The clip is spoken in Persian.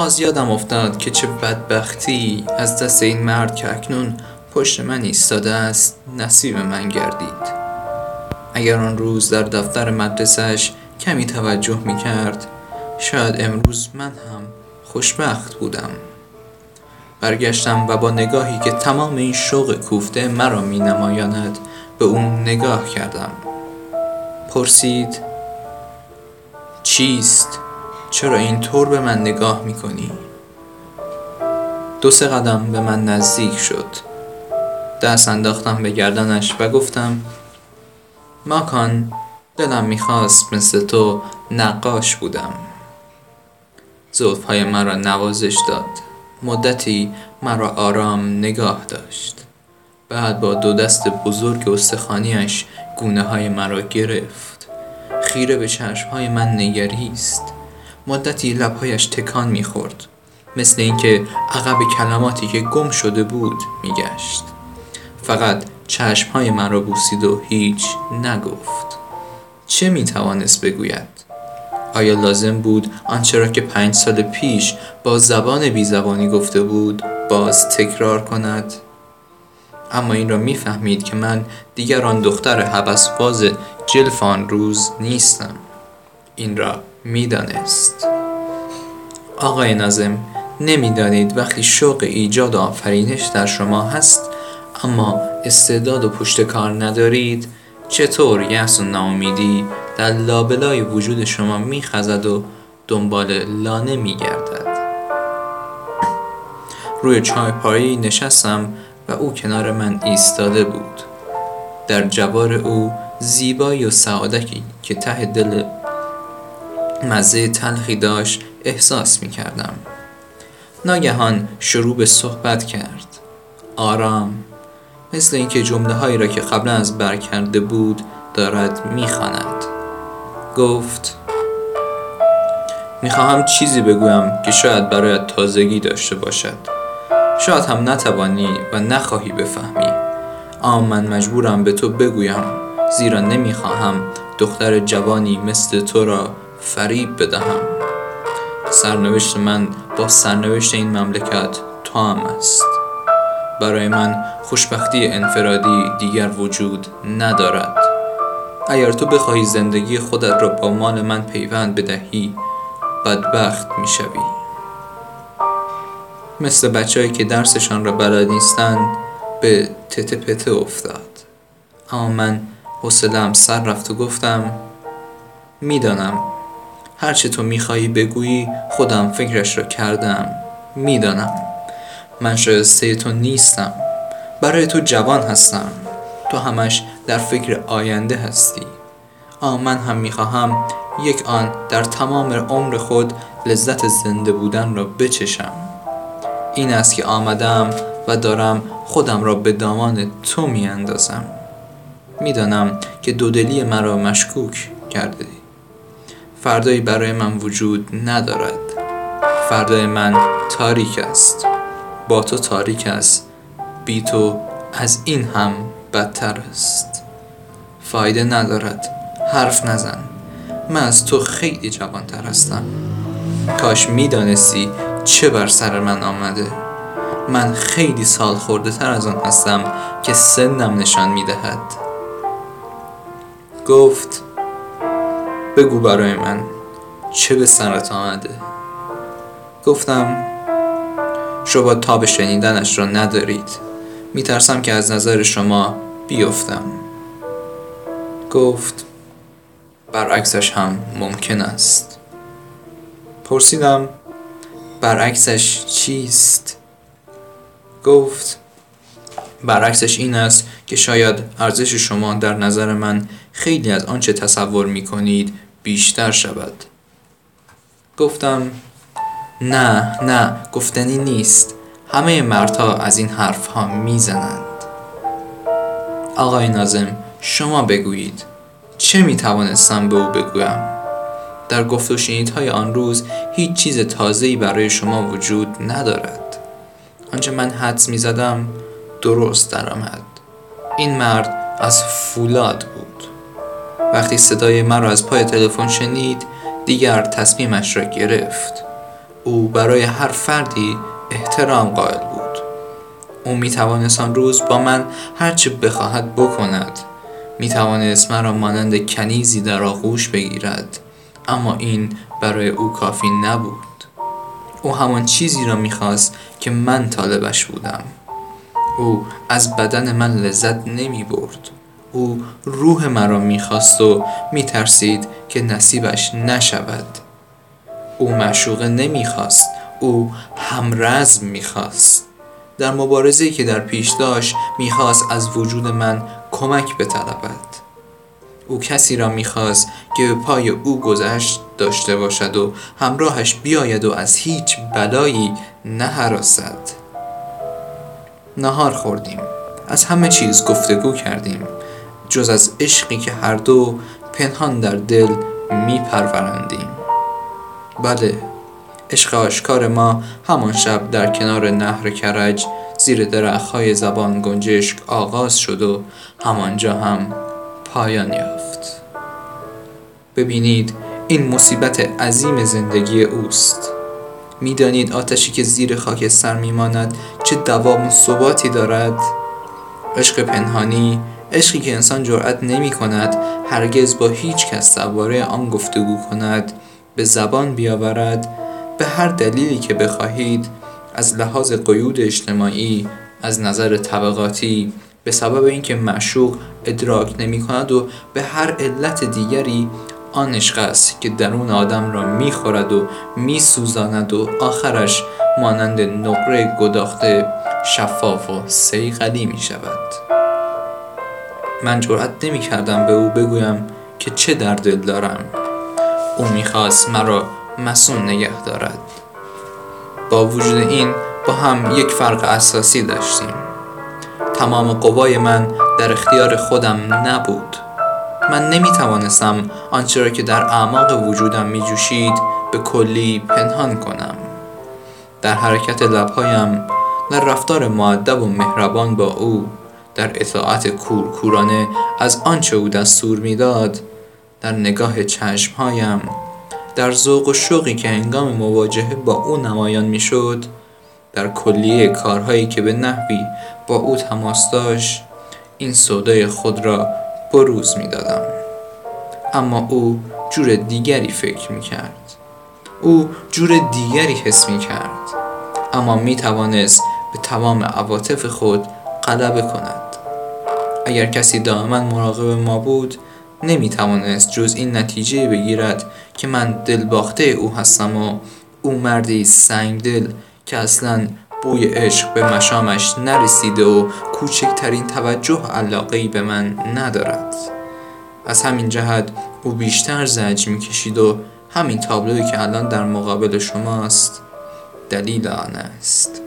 باز یادم افتاد که چه بدبختی از دست این مرد که اکنون پشت من ایستاده است نصیب من گردید. اگر آن روز در دفتر مدرسهش کمی توجه می کرد شاید امروز من هم خوشبخت بودم. برگشتم و با نگاهی که تمام این شوق کوفته مرا می نمایاند به اون نگاه کردم. پرسید چیست؟ چرا اینطور به من نگاه می کنی؟ دو سه قدم به من نزدیک شد. دست انداختم به گردنش و گفتم ماکان دلم می‌خواست مثل تو نقاش بودم. زلفهای مرا نوازش داد. مدتی مرا آرام نگاه داشت. بعد با دو دست بزرگ استخانیش گونه های مرا گرفت. خیره به چشم های من نگریست. مدتی لبهایش تکان می‌خورد. مثل اینکه عقب کلماتی که گم شده بود میگشت. فقط چشم های مرا بوسید و هیچ نگفت. چه می‌توانست بگوید؟ آیا لازم بود آنچه را که پنج سال پیش با زبان بیزبانی گفته بود باز تکرار کند؟ اما این را می‌فهمید که من دیگر آن دختر حبسباز جلفان روز نیستم. این را می‌دانست. آقای نازم نمی‌دانید وقتی شوق ایجاد و آفرینش در شما هست اما استعداد و پشت کار ندارید چطور یأس و ناامیدی در لابلای وجود شما میخزد و دنبال لانه میگردد؟ روی چای پایی نشستم و او کنار من ایستاده بود. در جوار او زیبایی و سعادتی که ته دل مزه تلخی داشت احساس می کردم ناگهان شروع به صحبت کرد. آرام مثل اینکه جمله هایی را که قبلا از بر کرده بود دارد می‌خواند. گفت می‌خواهم چیزی بگویم که شاید برایت تازگی داشته باشد. شاید هم نتوانی و نخواهی بفهمی. اما من مجبورم به تو بگویم زیرا نمی‌خواهم دختر جوانی مثل تو را فریب بدهم. سرنوشت من با سرنوشت این مملکت تو هم است. برای من خوشبختی انفرادی دیگر وجود ندارد. اگر تو بخواهی زندگی خودت را با مال من پیوند بدهی بدبخت می‌شوی. مثل بچههایی که درسشان را بلد نیستند به تته پته افتاد. اما من حوصلهام سر رفت و گفتم می‌دانم هرچه تو می‌خواهی بگویی خودم فکرش را کردم. می‌دانم. من شایسته تو نیستم. برای تو جوان هستم. تو همش در فکر آینده هستی. آ من هم می‌خواهم یک آن در تمام عمر خود لذت زنده بودن را بچشم. این است که آمدم و دارم خودم را به دامان تو میاندازم. می‌دانم که دودلی مرا مشکوک کرده فردایی برای من وجود ندارد. فردای من تاریک است. با تو تاریک است. بی تو از این هم بدتر است. فایده ندارد. حرف نزن. من از تو خیلی جوانتر هستم. کاش می‌دانستی چه بر سر من آمده. من خیلی سال خورده تر از آن هستم که سنم نشان می‌دهد. گفت بگو برای من چه به سرت آمده. گفتم شما تاب شنیدنش را ندارید. میترسم که از نظر شما بیفتم. گفت برعکسش هم ممکن است. پرسیدم برعکسش چیست؟ گفت برعکسش این است که شاید ارزش شما در نظر من خیلی از آنچه تصور می کنید بیشتر شود. گفتم نه نه گفتنی نیست. همه مردها از این حرف ها می‌زنند. آقای نازم شما بگویید چه می توانستم به او بگویم؟ در گفت و شنیدهای آن روز هیچ چیز تازه‌ای برای شما وجود ندارد. آنچه من حدس می زدم درست درآمد. این مرد از فولاد بود. وقتی صدای مرا از پای تلفن شنید دیگر تصمیمش را گرفت. او برای هر فردی احترام قائل بود. او می توانست آن روز با من هرچه بخواهد بکند. می توانست مرا مانند کنیزی در آغوش بگیرد اما این برای او کافی نبود. او همان چیزی را می‌خواست که من طالبش بودم. او از بدن من لذت نمی برد او روح مرا می‌خواست و میترسید که نصیبش نشود. او معشوقه نمی‌خواست او همرزم می‌خواست. در مبارزه که در پیش داشت می‌خواست از وجود من کمک بطلبد. او کسی را می‌خواست که به پای او گذشت داشته باشد و همراهش بیاید و از هیچ بلایی نهراسد نهار خوردیم. از همه چیز گفتگو کردیم. جز از عشقی که هر دو پنهان در دل میپرورندیم بله عشق آشکار ما همان شب در کنار نهر کرج زیر درختهای زبان گنجشک آغاز شد و همانجا هم پایان یافت. ببینید این مصیبت عظیم زندگی اوست. می‌دانید آتشی که زیر خاک سر میماند چه دوام و ثباتی دارد؟ عشق پنهانی عشقی که انسان جرأت نمی کند هرگز با هیچ کس درباره آن گفتگو کند به زبان بیاورد به هر دلیلی که بخواهید از لحاظ قیود اجتماعی از نظر طبقاتی به سبب اینکه معشوق ادراک نمی کند و به هر علت دیگری آن عشق است که درون آدم را می‌خورد و میسوزاند و آخرش مانند نقره گداخته شفاف و سیغلی می شود. من جرأت نمی کردم به او بگویم که چه در دل دارم. او می‌خواست مرا مسون نگه دارد. با وجود این با هم یک فرق اساسی داشتیم. تمام قوای من در اختیار خودم نبود. من نمی توانستم آنچه را که در اعماق وجودم می جوشید به کلی پنهان کنم. در حرکت لبهایم در رفتار معدب و مهربان با او در اطاعت کورکورانه از آنچه او دستور می‌داد در نگاه چشمهایم در ذوق و شوقی که هنگام مواجهه با او نمایان می‌شد در کلیه کارهایی که به نحوی با او تماس داشت این سودای خود را بروز می‌دادم. اما او جور دیگری فکر می کرد او جور دیگری حس می کرد اما می توانست به تمام عواطف خود غلبه کند. اگر کسی دائما مراقب ما بود نمی توانست جز این نتیجه بگیرد که من دلباخته او هستم و او مردی سنگ دل که اصلا بوی عشق به مشامش نرسیده و کوچکترین توجه علاقه به من ندارد. از همین جهت او بیشتر زج می‌کشید و همین تابلوی که الان در مقابل شماست دلیل آن است.